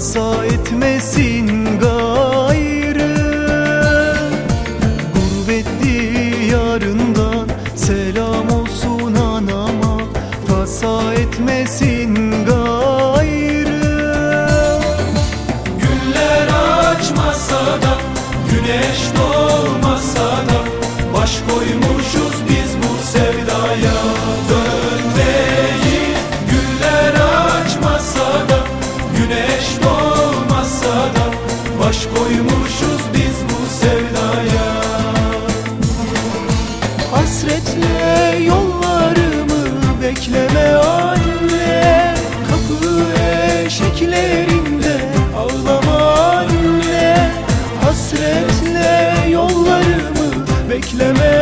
hasa etmesin gayrı. Gurbetli yarından selam olsun anama Hasa etmesin gayrı. Güller açmasa da güneş doğar. mahkumuz yollarımı bekleme anne Kapı eşeklerinde ağlama anne Hasretle yollarımı bekleme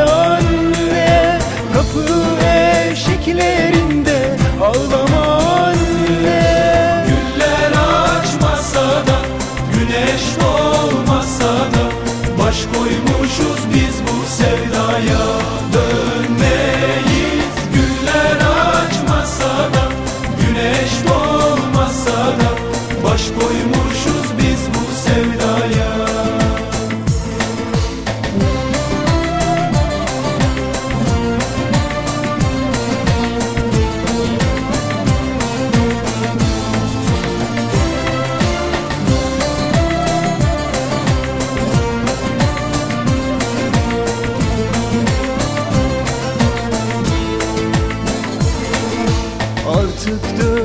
Artık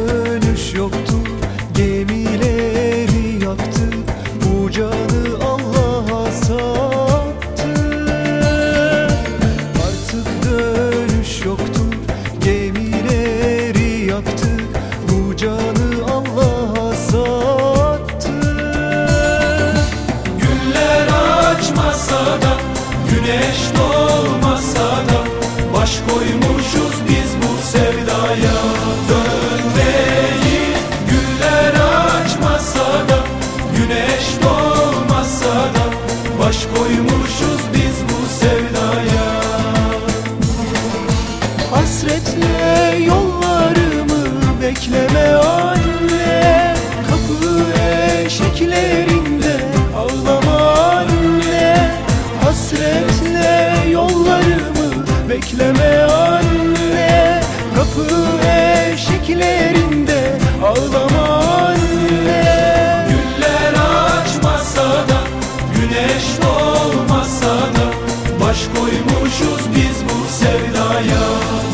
Bekleme anne. Kapı eşiklerinde Ağlama anne. Güller açmasa da Güneş doğmasa da Baş koymuşuz biz bu sevdaya.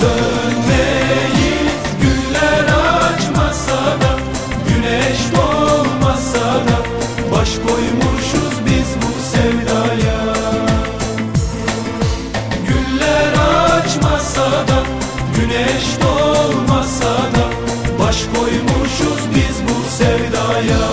Dönmeyiz Güller açmasa da Güneş doğmasa da Baş koymuşuz olmasa da Baş koymuşuz biz bu sevdaya.